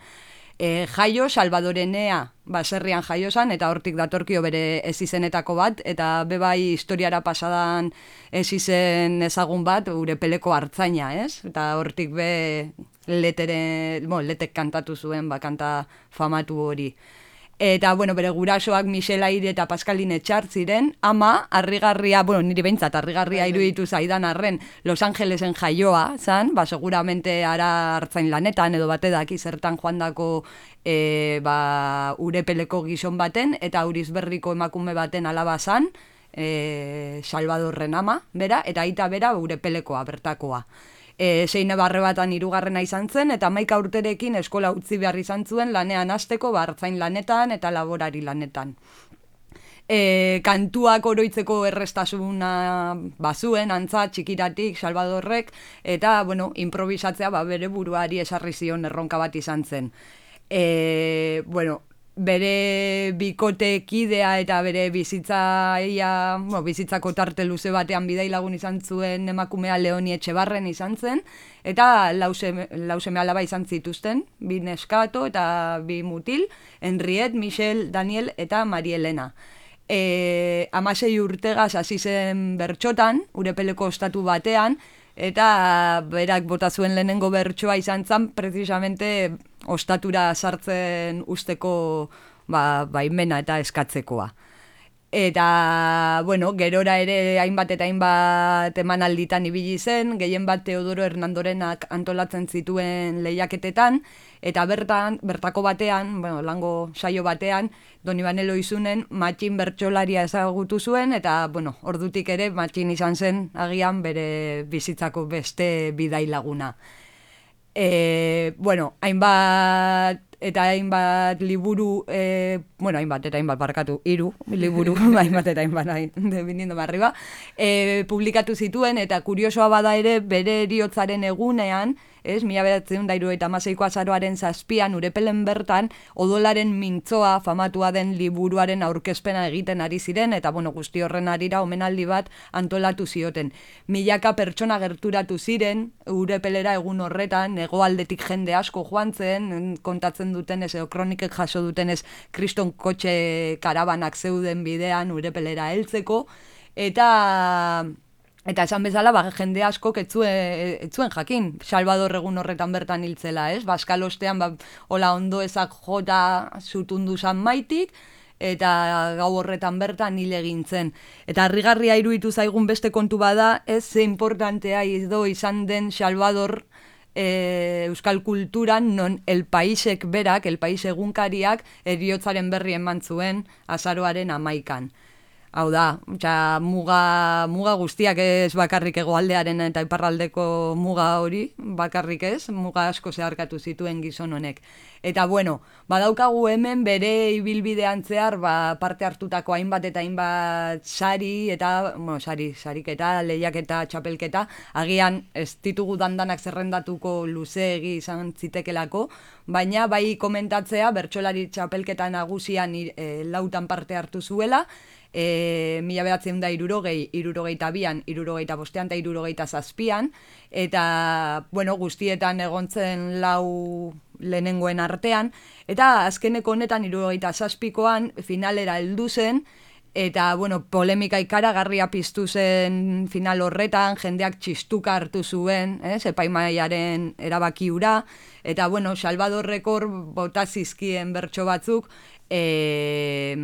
B: e, jaio Salvadorenea baserrian jaio zan, eta hortik datorkio bere ezizenetako bat, eta bebai historiara pasadan ezizen ezagun bat, gure peleko hartzaina, ez? Eta hortik be letere, bo, letek kantatu zuen, ba, kanta famatu hori. Eta, bueno, bere gurasoak Michel Aire eta Pascaline ziren, ama, harrigarria, bueno, niri behintzat, harrigarria bai, bai. iruditu zaidan arren Los Angelesen jaioa, zan, ba, seguramente ara hartzain lanetan, edo bate daki zertan joandako e, ba, urepeleko gizon baten, eta uriz berriko emakume baten alaba zan, e, Salvadorren ama, bera, eta aita bera urepelekoa, bertakoa e, zeine barre batan irugarrena izan zen, eta maika urterekin eskola utzi behar izan zuen lanean hasteko bartzain lanetan eta laborari lanetan. E, kantuak oroitzeko errestasuna bazuen, antza, txikiratik, salvadorrek, eta, bueno, improvisatzea ba, bere buruari esarri zion erronka bat izan zen. E, bueno, bere bikote kidea eta bere bizitzaia, bueno, bizitzako tarte luze batean bidai lagun izan zuen emakumea Leoni Etxebarren izan zen, eta lause, lauseme alaba izan zituzten, bi neskato eta bi mutil, Henriet, Michel, Daniel eta Marielena. E, amasei urtegaz hasi zen bertxotan, urepeleko ostatu batean, eta berak bota zuen lehenengo bertsoa izan zen, precisamente ostatura sartzen usteko ba, baimena eta eskatzekoa. Eta, bueno, gerora ere hainbat eta hainbat emanalditan ibili zen, gehien bat Teodoro Hernandorenak antolatzen zituen lehiaketetan, eta bertan, bertako batean, bueno, lango saio batean, Doni Banelo izunen matxin bertxolaria ezagutu zuen, eta, bueno, ordutik ere matxin izan zen agian bere bizitzako beste bidai laguna. E, bueno, hainbat eta hainbat liburu, e, bueno, hainbat eta hainbat barkatu, hiru liburu, hainbat eta hainbat, hain, barriba, e, publikatu zituen, eta kuriosoa bada ere, bere eriotzaren egunean, ez, mila beratzen da eta maseiko azaroaren zazpian, urepelen bertan, odolaren mintzoa famatua den liburuaren aurkezpena egiten ari ziren, eta bueno, guzti horren arira omenaldi bat antolatu zioten. Milaka pertsona gerturatu ziren, urepelera egun horretan, egoaldetik jende asko joan zen, kontatzen duten ez, kronikek jaso duten ez, kriston kotxe karabanak zeuden bidean urepelera heltzeko, eta Eta esan bezala, ba, jende asko etzuen jakin, Salvador egun horretan bertan hiltzela, ez? Baskal ostean, ba, hola ondo ezak jota zutundu zan maitik, eta gau horretan bertan hil egintzen. Eta harrigarria iruditu zaigun beste kontu bada, ez ze importantea izo izan den Salvador e, euskal kulturan, non el paisek berak, el país egunkariak, eriotzaren berri eman zuen azaroaren amaikan. Hau da, txa, muga, muga guztiak ez bakarrik egoaldearen eta iparraldeko muga hori, bakarrik ez, muga asko zeharkatu zituen gizon honek. Eta bueno, badaukagu hemen bere ibilbidean zehar ba, parte hartutako hainbat eta hainbat sari eta, bueno, sari, sarik eta lehiak eta txapelketa, agian ez ditugu dandanak zerrendatuko luzeegi izan zitekelako, baina bai komentatzea bertsolari txapelketa nagusian e, lautan parte hartu zuela, e, mila behatzen da irurogei, irurogeita bian, irurogeita bostean eta irurogeita zazpian, eta, bueno, guztietan egontzen lau lehenengoen artean, eta azkeneko honetan irurogeita zazpikoan finalera heldu zen, Eta, bueno, polemika ikaragarria piztu zen final horretan, jendeak txistuka hartu zuen, eh, epaimaiaren erabakiura, eta, bueno, Salvador Rekor botazizkien bertso batzuk, eh,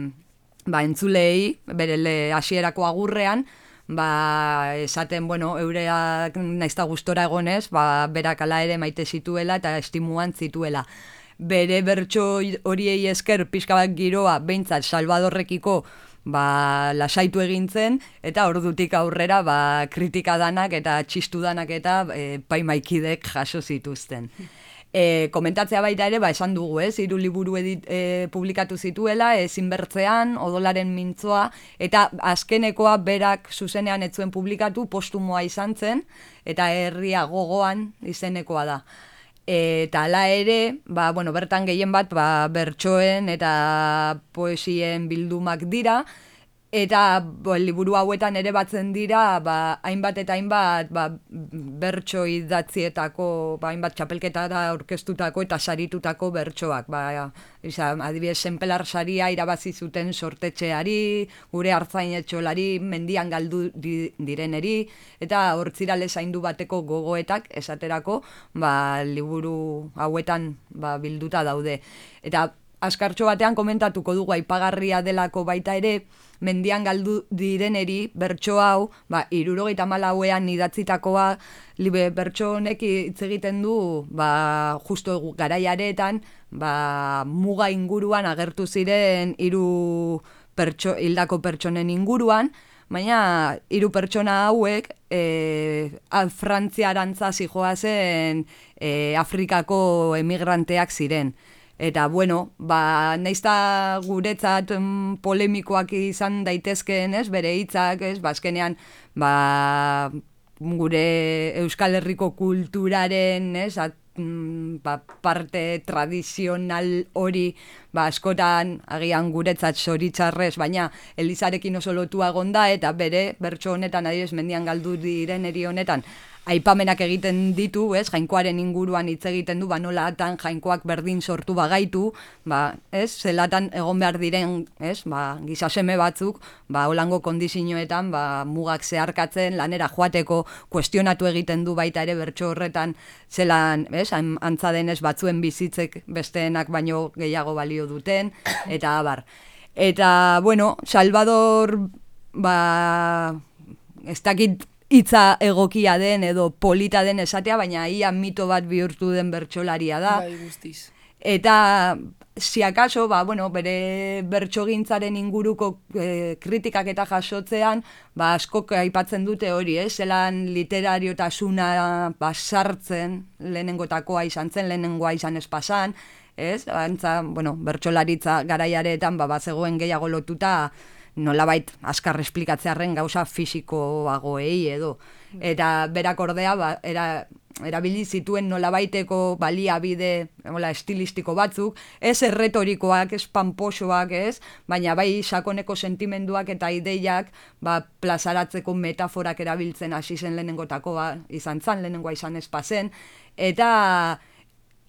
B: ba, entzulei, bere hasierako agurrean, ba, esaten, bueno, eureak naizta gustora egonez, ba, berak ala ere maite zituela eta estimuan zituela. Bere bertso horiei esker pixka bat giroa, behintzat, salvadorrekiko, ba, lasaitu egintzen, eta ordutik aurrera, ba, kritika danak eta txistu danak eta e, paimaikidek jaso zituzten. E, komentatzea baita ere, ba, esan dugu, ez, hiru liburu edit, e, publikatu zituela, ezin bertzean, odolaren mintzoa, eta azkenekoa berak zuzenean ez zuen publikatu, postumoa izan zen, eta herria gogoan izenekoa da. Eta hala ere, ba, bueno, bertan gehien bat, ba, bertsoen eta poesien bildumak dira, Eta bo, liburu hauetan ere batzen dira, ba, hainbat eta hainbat ba, bertso idatzietako, ba, hainbat txapelketara orkestutako eta saritutako bertsoak. Ba, isa, adibidez, senpelar saria irabazi zuten sortetxeari, gure hartzain etxolari, mendian galdu di, direneri, eta hortzirale zaindu bateko gogoetak esaterako ba, liburu hauetan ba, bilduta daude. Eta askartxo batean komentatuko dugu aipagarria delako baita ere, mendian galdu direneri bertso hau, ba, irurogeita malauean idatzitakoa, libe bertso honek hitz egiten du, ba, justo garaiaretan, ba, muga inguruan agertu ziren hiru pertso, hildako pertsonen inguruan, baina hiru pertsona hauek e, frantziarantza zijoa zen e, Afrikako emigranteak ziren. Eta bueno, ba, naizta guretzat mm, polemikoak izan daitezkeen, ez, bere hitzak, ez, bazkenean, ba, ba, gure Euskal Herriko kulturaren, ez, at, mm, ba, parte tradizional hori, ba, askotan, agian guretzat soritzarrez, baina Elizarekin oso lotua gonda, eta bere, bertso honetan, adibes, mendian galdu diren eri honetan, aipamenak egiten ditu, ez, jainkoaren inguruan hitz egiten du, ba nolatan jainkoak berdin sortu bagaitu, ba, ez, zelatan egon behar diren, ez, ba, gizaseme batzuk, ba, holango kondizioetan, ba, mugak zeharkatzen, lanera joateko kuestionatu egiten du baita ere bertso horretan, zelan, ez, antza denez batzuen bizitzek besteenak baino gehiago balio duten, eta abar. Eta, bueno, Salvador, ba, ez dakit hitza egokia den edo polita den esatea, baina ia mito bat bihurtu den bertsolaria da.
A: Bai, guztiz.
B: Eta si akaso, ba, bueno, bere bertsogintzaren inguruko e, kritikak eta jasotzean, ba, askok aipatzen dute hori, eh? zelan literariotasuna ba, sartzen lehenengotakoa izan zen, lehenengoa izan espasan, ez? Antza, bueno, bertsolaritza garaiaretan, ba, ba, zegoen gehiago lotuta, nolabait askar esplikatzearen gauza fisikoagoei edo. Eta berak ordea, ba, era, erabili zituen nolabaiteko baliabide hola, estilistiko batzuk, ez erretorikoak, ez panposoak, ez, baina bai sakoneko sentimenduak eta ideiak ba, plazaratzeko metaforak erabiltzen hasi zen lehenengotako ba, izan zan, lehenengoa izan espazen, eta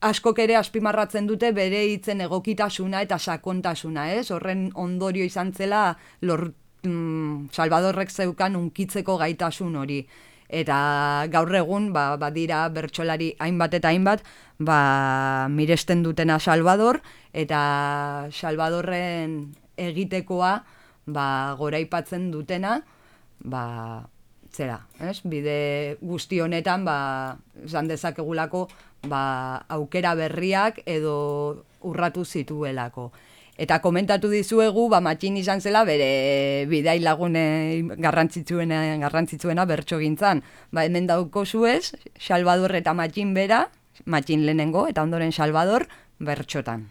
B: askok ere azpimarratzen dute bere hitzen egokitasuna eta sakontasuna, ez? Horren ondorio izan zela lor, mm, Salvadorrek zeukan unkitzeko gaitasun hori. Eta gaur egun, ba, badira bertsolari hainbat eta hainbat, ba, miresten dutena Salvador, eta Salvadorren egitekoa ba, goraipatzen dutena, ba, zera, ez? Bide guzti honetan, ba, zan dezakegulako, ba, aukera berriak edo urratu zituelako. Eta komentatu dizuegu, ba, matxin izan zela bere bidai lagune garrantzitsuena, garrantzitsuena bertso gintzan. Ba, hemen dauko zuez, Salvador eta matxin bera, matxin lehenengo, eta ondoren Salvador, bertxotan.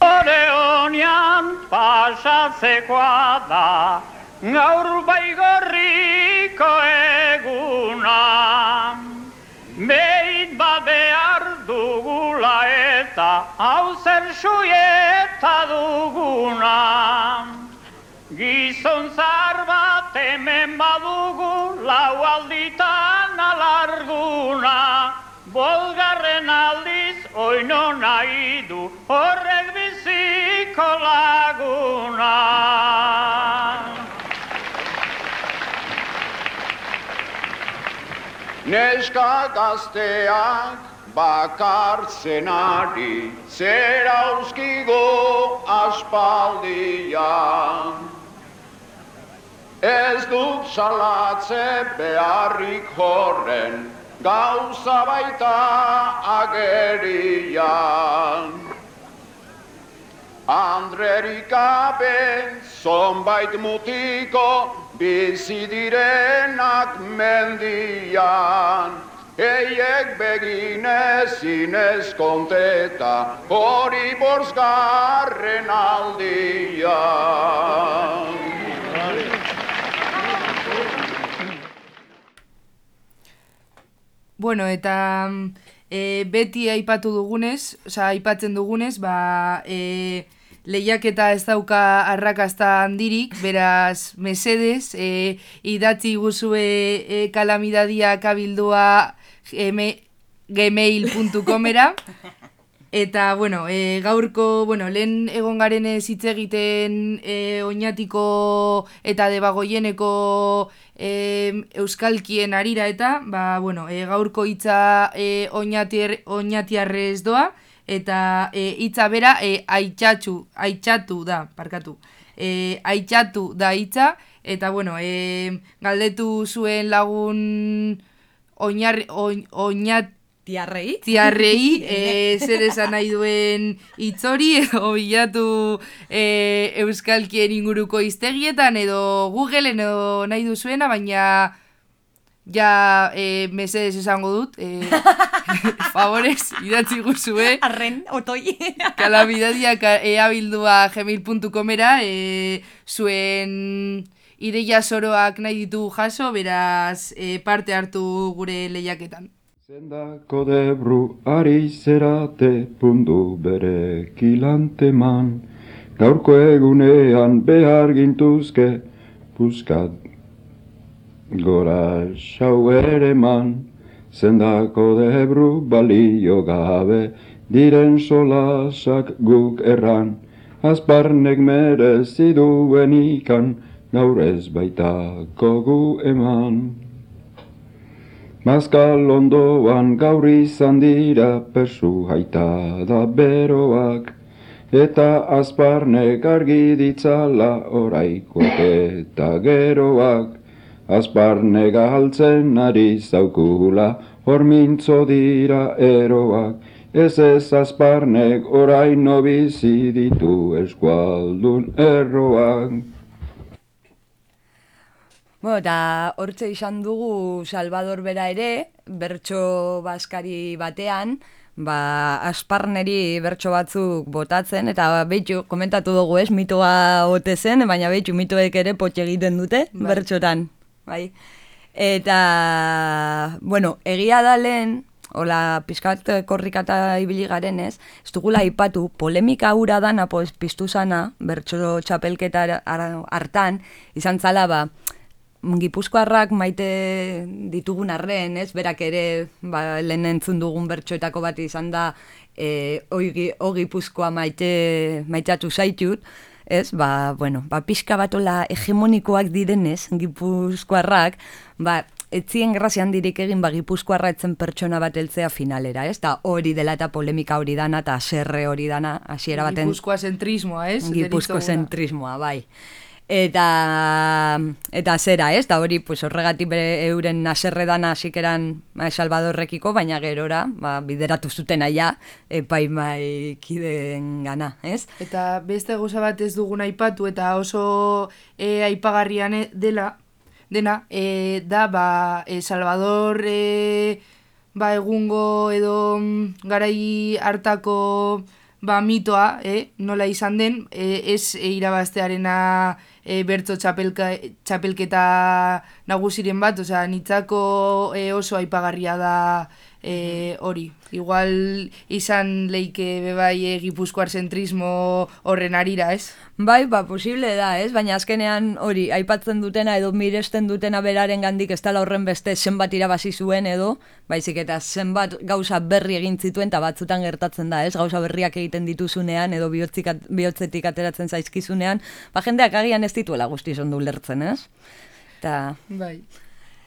K: Ore honian pasatzekoa da, gaur baigorriko eguna. Beit ba behar dugula eta hau zer suieta duguna. Gizon zar bat hemen badugu lau alditan alarguna. Bolgarren aldiz oino nahi du horrek biziko laguna.
L: Neska gazteak bakartzen ari, zer auskigo aspaldian. Ez dut salatze beharrik horren, gauza baita agerian.
M: Andrerik gabe, zonbait mutiko, bizi direnak mendian. Eiek beginez zinez konteta, hori borzgarren aldian.
A: Bueno, eta e, beti aipatu dugunez, osea, aipatzen dugunez, ba, e, lehiaketa ez dauka arrakasta handirik, beraz, mesedez, e, idatzi guzue e, kalamidadia kabildua gmail.comera, Eta, bueno, e, gaurko, bueno, lehen egon garen hitz egiten e, oinatiko eta debagoieneko e, euskalkien arira eta, ba, bueno, e, gaurko hitza e, oinatiar, oinatiarrez doa, eta e, hitza bera e, aitxatxu, aitxatu da, parkatu. E, aitxatu da hitza, eta, bueno, e, galdetu zuen lagun oinarri, oin, oinat,
B: Tiarrei.
A: Tiarrei, e, zer esan nahi duen itzori, edo bilatu e, euskalkien inguruko iztegietan, edo Google, edo nahi duzuena, baina ja e, mesedes esango dut. E, favorez, idatzi guzue.
B: Arren, otoi.
A: Kalamidadia eabildua gmail.comera, e, zuen ideia soroak nahi ditu jaso, beraz e, parte hartu gure lehiaketan.
D: Zendako debru ari zerate pundu bere kilanteman, gaurko egunean behar gintuzke puskat gora xau ere man. Zendako debru balio gabe diren solasak guk erran, azparnek merezi duen ikan gaur ez baitako gu eman. Mazkal ondoan gaur izan dira persu haita da beroak, eta azparnek argi ditzala oraikoak eta geroak. Azparne galtzen ari zaukula, hor mintzo dira eroak, ez ez azparnek oraino bizi ditu eskualdun erroak.
B: Bueno, eta hortze izan dugu Salvador bera ere, bertso baskari batean, ba, asparneri bertso batzuk botatzen, eta behitxu, komentatu dugu ez, mitoa ote zen, baina behitxu mitoek ere potxe egiten dute,
A: Bai.
B: bertxotan. Bai. Eta, bueno, egia da lehen, hola, pizkat korrikata ibili garen ez, ez dugula aipatu, polemika hura dana, pues, piztu zana, bertso txapelketa hartan, izan zala, ba, Gipuzkoarrak maite ditugun arren, ez? Berak ere, ba, lehen entzun dugun bertsoetako bat izan da, e, oi, o Gipuzkoa maite, maitatu zaitut, ez? Ba, bueno, ba, pixka batola hegemonikoak direnez, Gipuzkoarrak, ba, etzien grazian dirik egin ba, Gipuzkoarra etzen pertsona bat heltzea finalera, ez? Da hori dela eta polemika hori dana, eta serre hori dana, hasiera baten...
A: Gipuzkoa zentrismoa, ez?
B: Gipuzko zentrismoa, bai. Eta, eta zera, ez? Da hori, pues, horregatik bere euren naserre dana sikeran ba, Salvadorrekiko, baina gerora, ba, bideratu zuten aia, epaimai kideen gana, ez?
A: Eta beste gauza bat ez dugun aipatu eta oso e, aipagarrian e- dela, dena, e, da, ba, e, Salvador e, ba, egungo edo mm, garai hartako ba, mitoa, e, nola izan den, e, ez irabaztearena e, bertso txapelka, txapelketa nagusiren bat, osea, nitzako e, oso aipagarria da e, hori. Igual izan leike bebai gipuzkoar zentrismo horren arira, ez?
B: Bai, ba, posible da, ez? Baina azkenean hori, aipatzen dutena edo miresten dutena beraren gandik ez dela horren beste zenbat irabazi zuen edo, baizik eta zenbat gauza berri egin zituen eta batzutan gertatzen da, ez? Gauza berriak egiten dituzunean edo bihotzik, bihotzetik ateratzen zaizkizunean, ba jendeak agian ez dituela guztiz ondo ulertzen, ez? Ta...
A: Bai.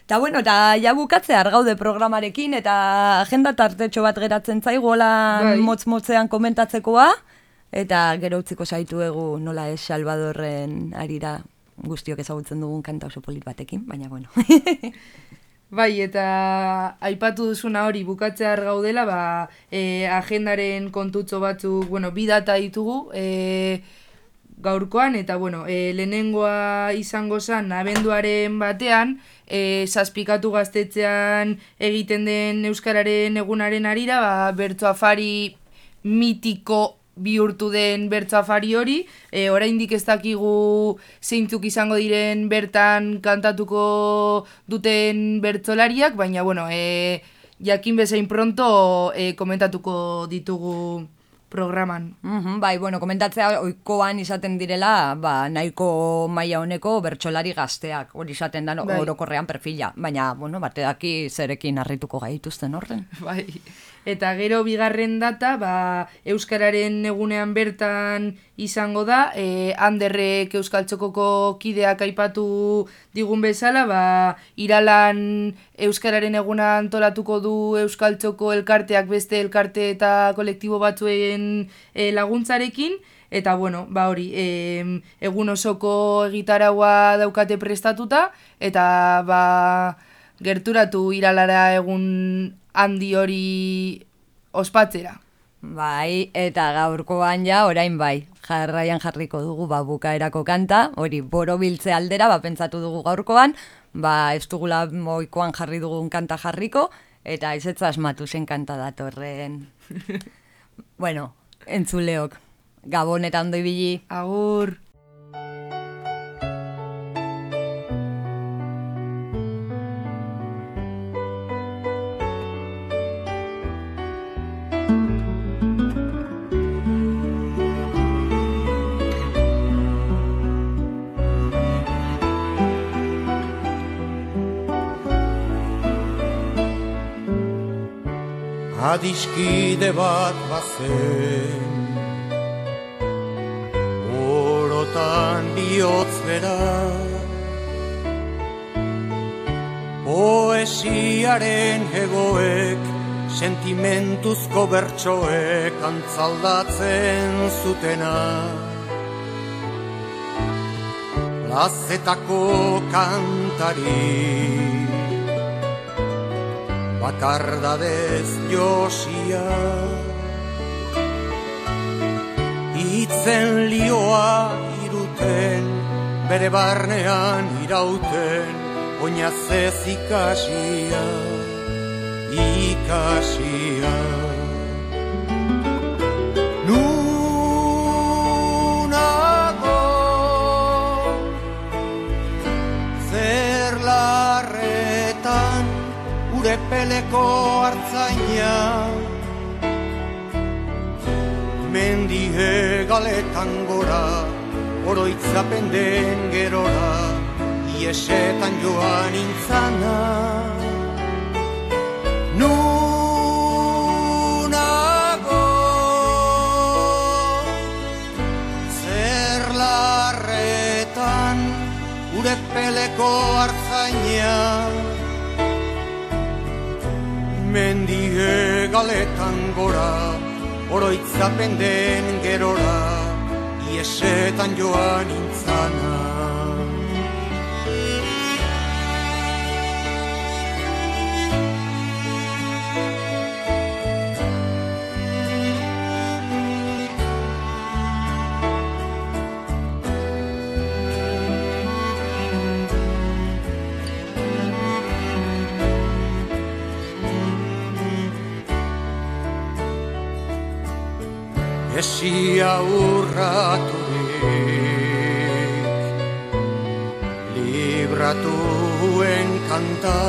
B: Eta bueno, eta ja bukatzear gaude programarekin, eta agenda tartetxo bat geratzen zaigola
A: Bai.
B: motz-motzean komentatzekoa, eta gero utziko zaituegu nola ez Salvadorren arira guztiok ezagutzen dugun kanta oso polit batekin, baina bueno.
A: Bai, eta aipatu duzuna hori bukatzear gaudela, ba, e, agendaren kontutzo batzuk, bueno, bi data ditugu, e, gaurkoan, eta bueno, e, lehenengoa izango zen, abenduaren batean, e, zazpikatu gaztetzean egiten den Euskararen egunaren arira, ba, bertso afari mitiko bihurtu den bertso afari hori, e, oraindik ez dakigu zeintzuk izango diren bertan kantatuko duten bertsolariak, baina bueno, e, jakin bezain pronto e, komentatuko ditugu programan.
B: Mhm, bai, bueno, komentatzea oikoan izaten direla, ba, nahiko maila honeko bertsolari gazteak, hori izaten da
A: Bai.
B: orokorrean perfila, baina, bueno, batedaki zerekin harrituko gaituzten horren.
A: Bai. Eta gero bigarren data, ba, Euskararen egunean bertan izango da, e, Anderrek Euskal Txokoko kideak aipatu digun bezala, ba, iralan Euskararen eguna antolatuko du Euskal Txoko elkarteak beste elkarte eta kolektibo batzuen e, laguntzarekin, Eta bueno, ba hori, e, egun osoko egitaraua daukate prestatuta, eta ba, gerturatu iralara egun handi hori ospatzera.
B: Bai, eta gaurkoan ja, orain bai, jarraian jarriko dugu ba, bukaerako kanta, hori borobiltze aldera, ba, pentsatu dugu gaurkoan, ba, ez dugula moikoan jarri dugun kanta jarriko, eta ezetza asmatu zen kanta datorren. bueno, entzuleok, gabon eta ondo ibili.
A: Agur.
L: Adiskide bat bazen Orotan bihotz bera. Poesiaren egoek Sentimentuzko bertsoek Antzaldatzen zutena. Plazetako kantari bakardadez josia Itzen lioa iruten, bere barnean irauten, oinazez ikasia, ikasia. Gure peleko hartzaina. Mendie galetan gora oroitzapen den gerora iesetan joan intzana Nunago zer larretan gure peleko hartzaina Mendie galetan gora, oroitzapen den gerora, iesetan joan intzana. Esia urraturik Libratuen kanta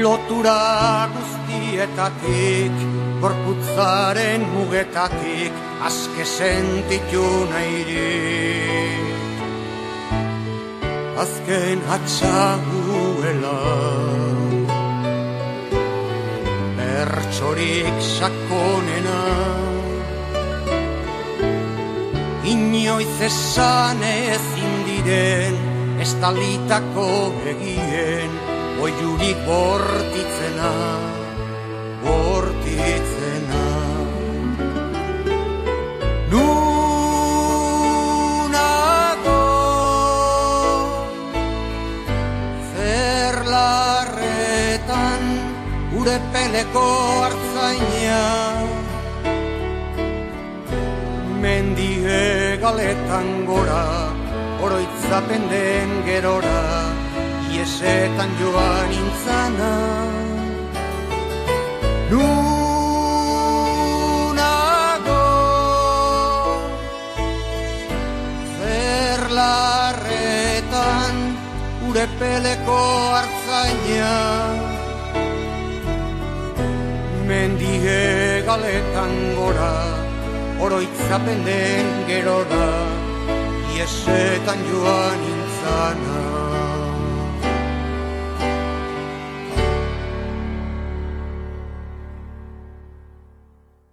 L: Lotura guztietatik Gorputzaren mugetatik Azke sentitu nahirik Azken atxaguela bertsorik sakonena. Inoiz esan ezin diren estalitako egien Oiurik bortitzena, bortitzena urepeleko hartzaina Mendie galetan gora, oroitzapen den gerora Iesetan joan intzana Nunago Zerlarretan urepeleko hartzaina Mendie galetan gora Oroitzapen den gerora Iesetan joan intzana